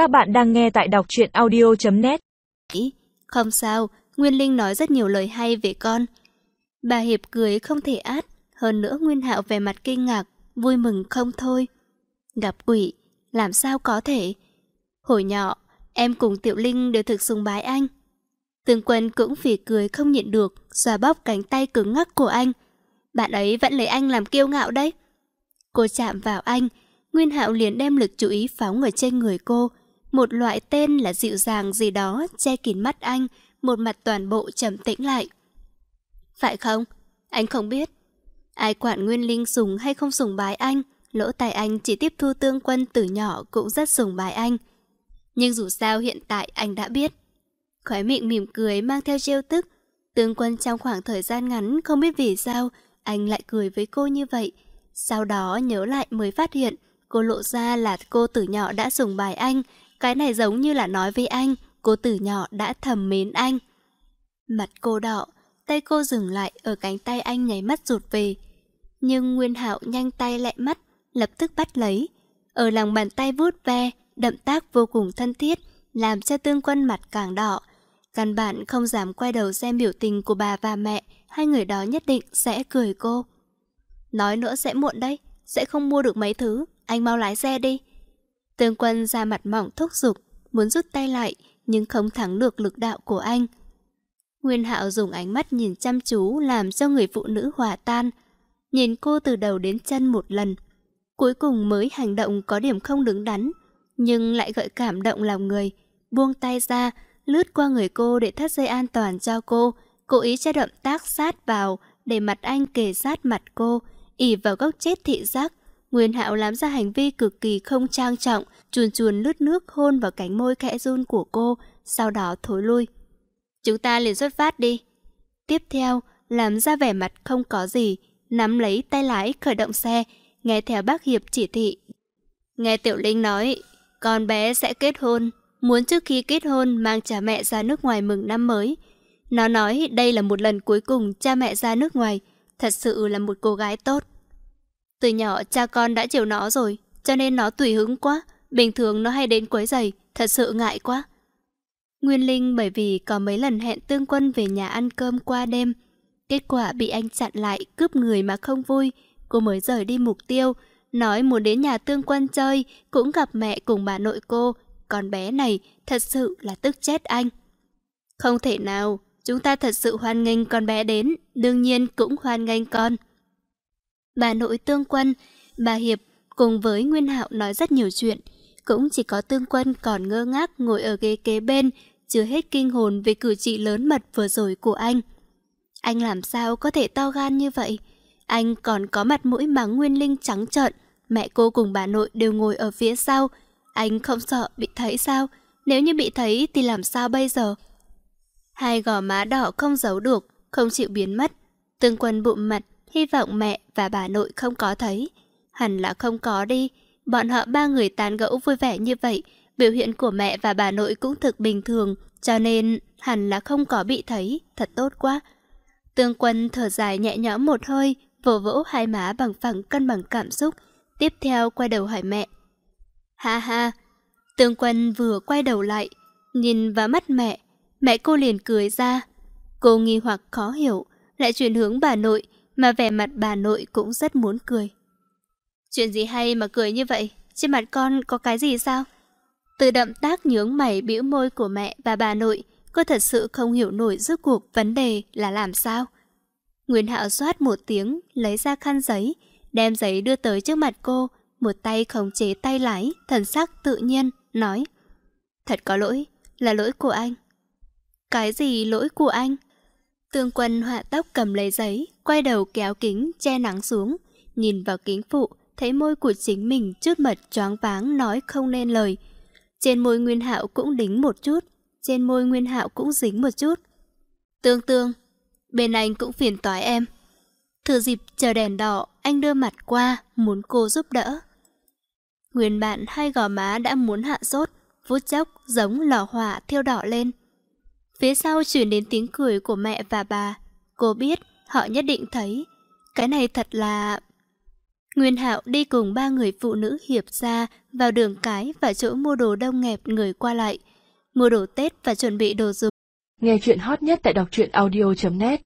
Các bạn đang nghe tại đọc truyện audio.net Không sao, Nguyên Linh nói rất nhiều lời hay về con. Bà Hiệp cười không thể át, hơn nữa Nguyên Hạo về mặt kinh ngạc, vui mừng không thôi. Gặp quỷ, làm sao có thể? Hồi nhỏ, em cùng Tiểu Linh đều thực sùng bái anh. Tương quân cũng phỉ cười không nhịn được, xòa bóp cánh tay cứng ngắc của anh. Bạn ấy vẫn lấy anh làm kiêu ngạo đấy. Cô chạm vào anh, Nguyên Hạo liền đem lực chú ý phóng ở trên người cô. Một loại tên là dịu dàng gì đó che kín mắt anh, một mặt toàn bộ trầm tĩnh lại. Phải không? Anh không biết. Ai quản Nguyên Linh sùng hay không sùng bái anh, lỗ tai anh chỉ tiếp thu tương quân từ nhỏ cũng rất sùng bái anh. Nhưng dù sao hiện tại anh đã biết. Khóe miệng mỉm cười mang theo trêu tức. Tương quân trong khoảng thời gian ngắn không biết vì sao anh lại cười với cô như vậy. Sau đó nhớ lại mới phát hiện cô lộ ra là cô từ nhỏ đã sùng bài anh. Cái này giống như là nói với anh, cô từ nhỏ đã thầm mến anh. Mặt cô đỏ, tay cô dừng lại ở cánh tay anh nháy mắt rụt về. Nhưng Nguyên Hạo nhanh tay lẹ mắt, lập tức bắt lấy. Ở lòng bàn tay vuốt ve, đậm tác vô cùng thân thiết, làm cho tương quân mặt càng đỏ. Căn bản không dám quay đầu xem biểu tình của bà và mẹ, hai người đó nhất định sẽ cười cô. Nói nữa sẽ muộn đấy, sẽ không mua được mấy thứ, anh mau lái xe đi. Tương quân ra mặt mỏng thúc giục, muốn rút tay lại, nhưng không thắng được lực đạo của anh. Nguyên Hạo dùng ánh mắt nhìn chăm chú làm cho người phụ nữ hòa tan, nhìn cô từ đầu đến chân một lần. Cuối cùng mới hành động có điểm không đứng đắn, nhưng lại gợi cảm động lòng người. Buông tay ra, lướt qua người cô để thắt dây an toàn cho cô, cố ý cho động tác sát vào để mặt anh kề sát mặt cô, ỉ vào góc chết thị giác. Nguyên Hạo làm ra hành vi cực kỳ không trang trọng, chuồn chuồn lướt nước hôn vào cánh môi khẽ run của cô, sau đó thối lui. Chúng ta liền xuất phát đi. Tiếp theo, làm ra vẻ mặt không có gì, nắm lấy tay lái khởi động xe, nghe theo bác Hiệp chỉ thị. Nghe Tiểu Linh nói, con bé sẽ kết hôn, muốn trước khi kết hôn mang cha mẹ ra nước ngoài mừng năm mới. Nó nói đây là một lần cuối cùng cha mẹ ra nước ngoài, thật sự là một cô gái tốt. Từ nhỏ cha con đã chiều nó rồi, cho nên nó tùy hứng quá, bình thường nó hay đến quấy giày, thật sự ngại quá. Nguyên Linh bởi vì có mấy lần hẹn tương quân về nhà ăn cơm qua đêm, kết quả bị anh chặn lại cướp người mà không vui, cô mới rời đi mục tiêu, nói muốn đến nhà tương quân chơi, cũng gặp mẹ cùng bà nội cô, con bé này thật sự là tức chết anh. Không thể nào, chúng ta thật sự hoan nghênh con bé đến, đương nhiên cũng hoan nghênh con. Bà nội tương quân, bà Hiệp cùng với Nguyên Hạo nói rất nhiều chuyện, cũng chỉ có tương quân còn ngơ ngác ngồi ở ghế kế bên, chưa hết kinh hồn về cử chỉ lớn mật vừa rồi của anh. Anh làm sao có thể to gan như vậy? Anh còn có mặt mũi mắng Nguyên Linh trắng trợn, mẹ cô cùng bà nội đều ngồi ở phía sau. Anh không sợ bị thấy sao? Nếu như bị thấy thì làm sao bây giờ? Hai gò má đỏ không giấu được, không chịu biến mất. Tương quân bụng mặt, hy vọng mẹ và bà nội không có thấy. Hẳn là không có đi. Bọn họ ba người tán gẫu vui vẻ như vậy, biểu hiện của mẹ và bà nội cũng thực bình thường, cho nên hẳn là không có bị thấy, thật tốt quá. Tương quân thở dài nhẹ nhõm một hơi, vỗ vỗ hai má bằng phẳng cân bằng cảm xúc, tiếp theo quay đầu hỏi mẹ. Ha ha, tương quân vừa quay đầu lại, nhìn vào mắt mẹ, mẹ cô liền cười ra. Cô nghi hoặc khó hiểu, lại chuyển hướng bà nội, mà vẻ mặt bà nội cũng rất muốn cười. Chuyện gì hay mà cười như vậy? Trên mặt con có cái gì sao? Từ động tác nhướng mày bĩu môi của mẹ và bà nội, cô thật sự không hiểu nổi rốt cuộc vấn đề là làm sao. Nguyên Hạo xoát một tiếng, lấy ra khăn giấy, đem giấy đưa tới trước mặt cô, một tay khống chế tay lái, thần sắc tự nhiên, nói Thật có lỗi, là lỗi của anh. Cái gì lỗi của anh? Tương quân họa tóc cầm lấy giấy, quay đầu kéo kính, che nắng xuống, nhìn vào kính phụ, thấy môi của chính mình chút mật choáng váng nói không nên lời. Trên môi Nguyên Hạo cũng đính một chút, trên môi Nguyên Hạo cũng dính một chút. Tương tương, bên anh cũng phiền toái em. Thừa dịp chờ đèn đỏ, anh đưa mặt qua, muốn cô giúp đỡ. Nguyên bạn hai gò má đã muốn hạ sốt, vút chốc giống lò hỏa thiêu đỏ lên. Phía sau chuyển đến tiếng cười của mẹ và bà. Cô biết, họ nhất định thấy. Cái này thật là... Nguyên Hạo đi cùng ba người phụ nữ hiệp ra vào đường cái và chỗ mua đồ đông nghẹp người qua lại. Mua đồ Tết và chuẩn bị đồ dùng. Nghe chuyện hot nhất tại đọc truyện audio.net